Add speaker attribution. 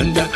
Speaker 1: And that